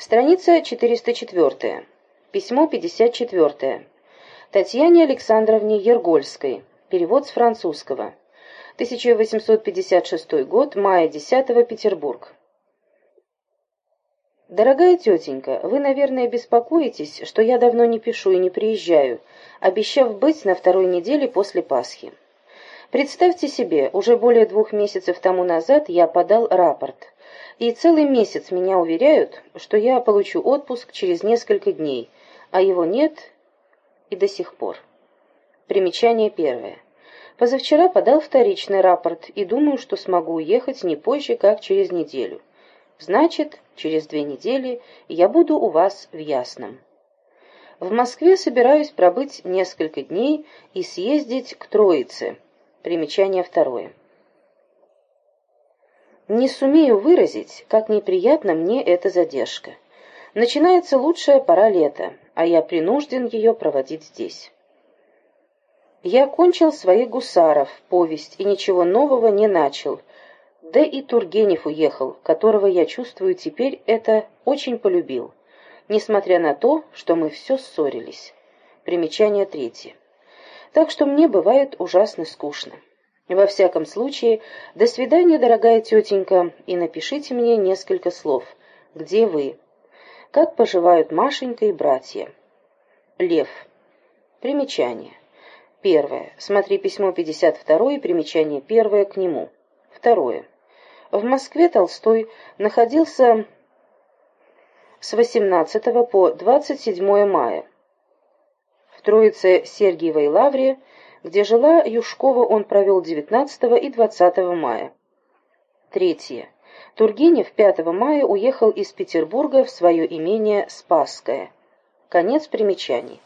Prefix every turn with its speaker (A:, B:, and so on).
A: Страница 404. Письмо 54. Татьяне Александровне Ергольской. Перевод с французского. 1856 год, мая 10 Петербург. Дорогая тетенька, вы, наверное, беспокоитесь, что я давно не пишу и не приезжаю, обещав быть на второй неделе после Пасхи. Представьте себе, уже более двух месяцев тому назад я подал рапорт, и целый месяц меня уверяют, что я получу отпуск через несколько дней, а его нет и до сих пор. Примечание первое. Позавчера подал вторичный рапорт и думаю, что смогу уехать не позже, как через неделю. Значит, через две недели я буду у вас в Ясном. В Москве собираюсь пробыть несколько дней и съездить к Троице. Примечание второе. Не сумею выразить, как неприятна мне эта задержка. Начинается лучшая пора лета, а я принужден ее проводить здесь. Я кончил своих гусаров, повесть, и ничего нового не начал. Да и Тургенев уехал, которого я чувствую теперь, это очень полюбил, несмотря на то, что мы все ссорились. Примечание третье. Так что мне бывает ужасно скучно. Во всяком случае, до свидания, дорогая тетенька, и напишите мне несколько слов. Где вы? Как поживают Машенька и братья? Лев. Примечание. Первое. Смотри письмо 52 и примечание первое к нему. Второе. В Москве Толстой находился с 18 по 27 мая. В Троице Сергиевой Лавре, где жила Юшкова, он провел 19 и 20 мая. Третье. Тургенев 5 мая уехал из Петербурга в свое имение Спасское. Конец примечаний.